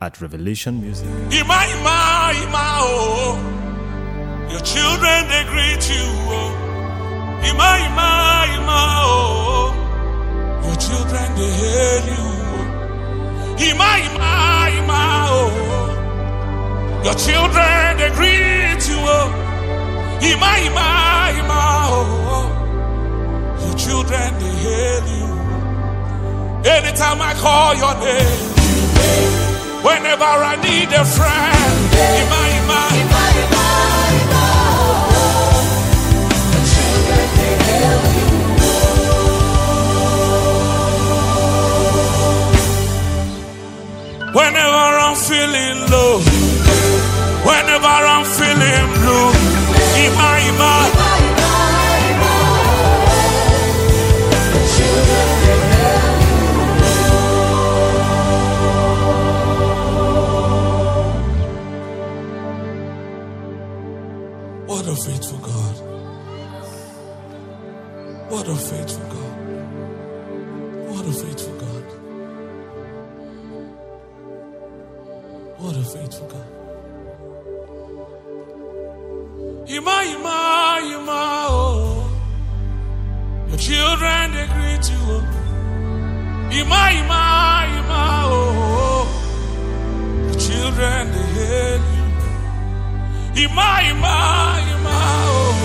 at Revelation Music. Ima, Ima, Ima, oh, oh. Your children, they greet you, oh. Ima, Ima, Ima, oh, oh. Your children, they hail you, oh. Ima, Ima, Ima, oh, oh. Your children, they greet you, oh. Ima, Ima, Ima, oh. Your children, they hail you. Anytime I call your name, whenever I need a friend, Ima, Ima, Whenever I'm feeling low, whenever I'm feeling blue, Ima, Ima, what a faithful God. What a faithful God. What a faithful God. What a faithful God. Ima, Ima, Ima, oh. Your children, they greet you, oh. Ima, Ima, Ima, oh. Your children, they hail you. Ima, Ima, Ima, oh.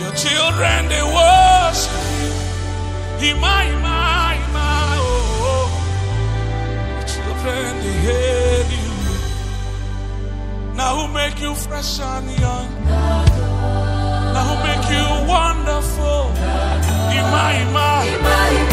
Your children, they worship you. Ima, Ima, Ima, oh. Your children, they hail you. Now who make you fresh and young? Now who make you wonderful? Ima, Ima. Can we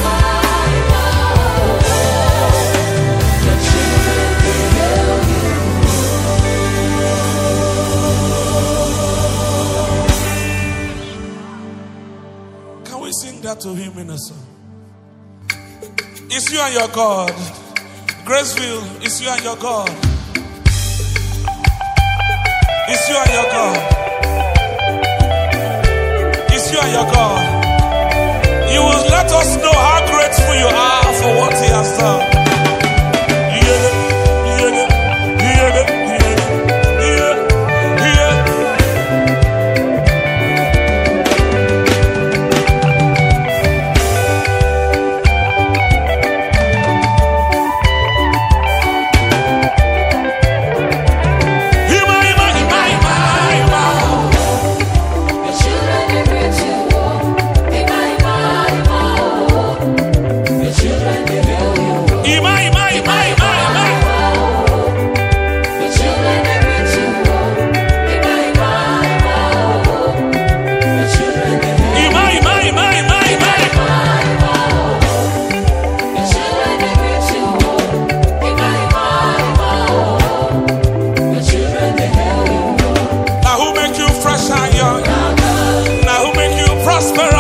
sing that to him in a song? It's you and your God. Graceville, it's you and your God. It's you and your God. It's you and your God. You will let us know how grateful you are prosper